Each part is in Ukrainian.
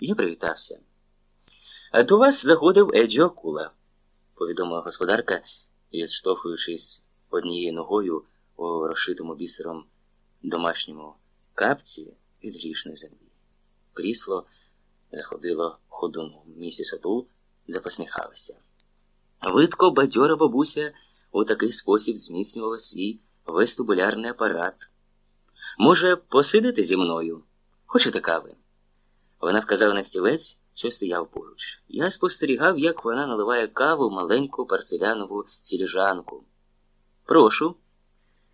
Я привітався. До вас заходив Еджі Акула, повідомила господарка, відштовхуючись однією ногою у розшитому бісером домашньому капці від грішної землі. Крісло заходило ходуном. Місіс Отул запосміхалася. Видко бадьора бабуся у такий спосіб зміцнювала свій вестибулярний апарат. Може, посидити зі мною? Хочете кави? Вона вказала на стілець, що стояв поруч. Я спостерігав, як вона наливає каву в маленьку парцелянову філіжанку. Прошу.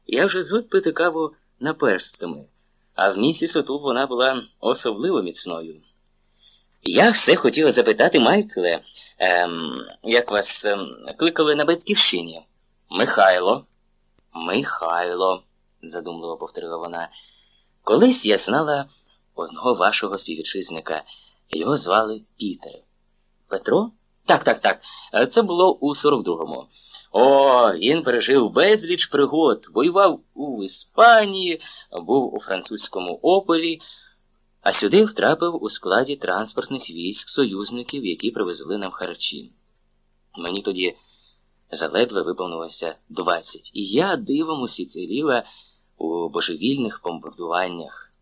Я вже звик пити каву наперстками, а в місіс отут вона була особливо міцною. Я все хотіла запитати, Майкле, ем, як вас ем, кликали на батьківщині? Михайло. Михайло, задумливо повторила вона. Колись я знала одного вашого співвітчизника. Його звали Пітер. Петро? Так, так, так. Це було у 42-му. О, він пережив безліч пригод, воював у Іспанії, був у французькому опорі, а сюди втрапив у складі транспортних військ союзників, які привезли нам харчі. Мені тоді заледве виповнилося 20, і я дивом усіціліла у божевільних бомбардуваннях.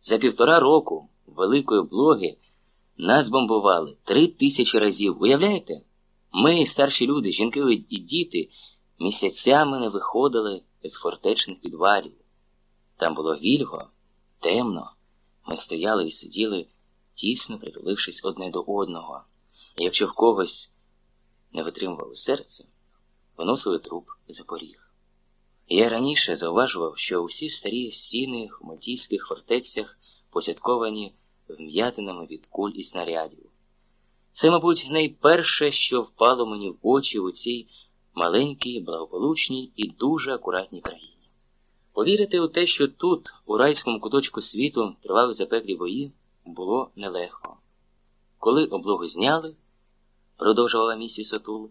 За півтора року великої блоги нас бомбували три тисячі разів. Уявляєте? Ми, старші люди, жінки і діти, місяцями не виходили з фортечних підвалів. Там було вільго, темно. Ми стояли і сиділи, тісно притулившись одне до одного. І якщо в когось не витримувало серце, виносили труп за поріг. Я раніше зауважував, що усі старі стіни в мальтійських фортецях посятковані вм'ятинами від куль і снарядів. Це, мабуть, найперше, що впало мені в очі у цій маленькій, благополучній і дуже акуратній країні. Повірити у те, що тут, у райському куточку світу, тривали запеклі бої, було нелегко. Коли облогу зняли, продовжувала місіс Отул,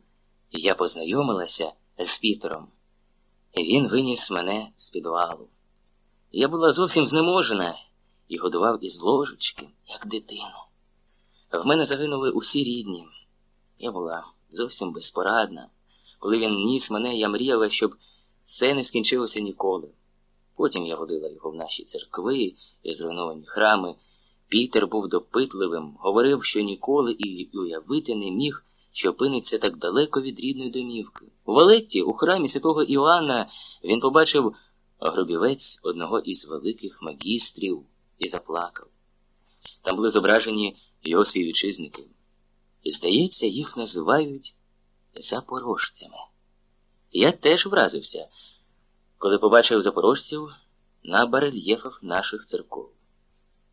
я познайомилася з Пітером. Він виніс мене з підвалу. Я була зовсім знеможена і годував із ложечки, як дитину. В мене загинули усі рідні. Я була зовсім безпорадна. Коли він ніс мене, я мріяла, щоб це не скінчилося ніколи. Потім я водила його в наші церкви і зруйновані храми. Пітер був допитливим, говорив, що ніколи і уявити не міг, що опиниться так далеко від рідної домівки. У Валетті, у храмі святого Іоанна, він побачив гробівець одного із великих магістрів і заплакав. Там були зображені його співвітчизники. І, здається, їх називають запорожцями. Я теж вразився, коли побачив запорожців на барельєфах наших церков.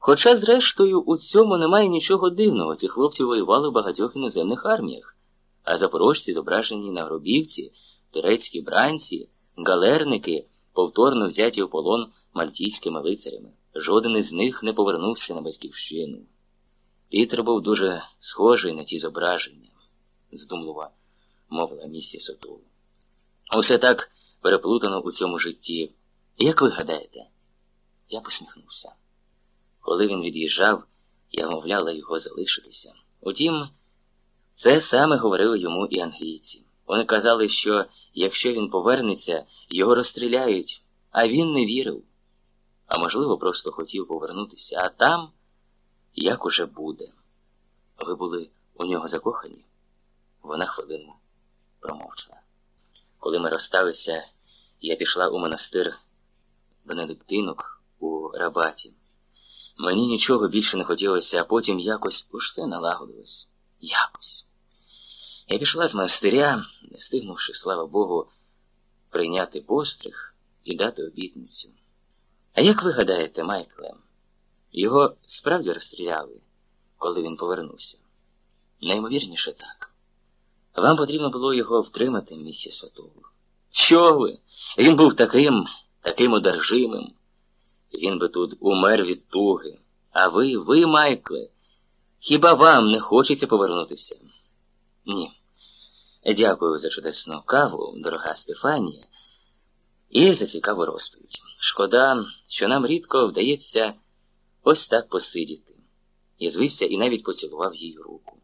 Хоча, зрештою, у цьому немає нічого дивного, ці хлопці воювали в багатьох іноземних арміях, а запорожці зображені на гробівці, турецькі бранці, галерники, повторно взяті в полон мальтійськими лицарями. Жоден із них не повернувся на батьківщину. Пітер був дуже схожий на ті зображення, здумлива мовила місіс Отул. Усе так переплутано у цьому житті. Як ви гадаєте? Я посміхнувся. Коли він від'їжджав, я вмовляла його залишитися. Утім, це саме говорили йому і англійці. Вони казали, що якщо він повернеться, його розстріляють, а він не вірив. А можливо, просто хотів повернутися, а там як уже буде. Ви були у нього закохані? Вона хвилину промовчала. Коли ми розсталися, я пішла у монастир Бенедиктинок у Рабаті. Мені нічого більше не хотілося, а потім якось уж все налагодилось. Якось. Я пішла з монастиря, не встигнувши, слава Богу, прийняти постриг і дати обітницю. А як ви гадаєте, Майкле, його справді розстріляли, коли він повернувся? Наймовірніше так. Вам потрібно було його втримати, місіс Отул. Що ви? Він був таким, таким одержимим. Він би тут умер від туги. А ви, ви, Майкле, хіба вам не хочеться повернутися? Ні. Дякую за чудесну каву, дорога Стефанія, і за цікаву розповідь. Шкода, що нам рідко вдається ось так посидіти. Я звився і навіть поцілував їй руку.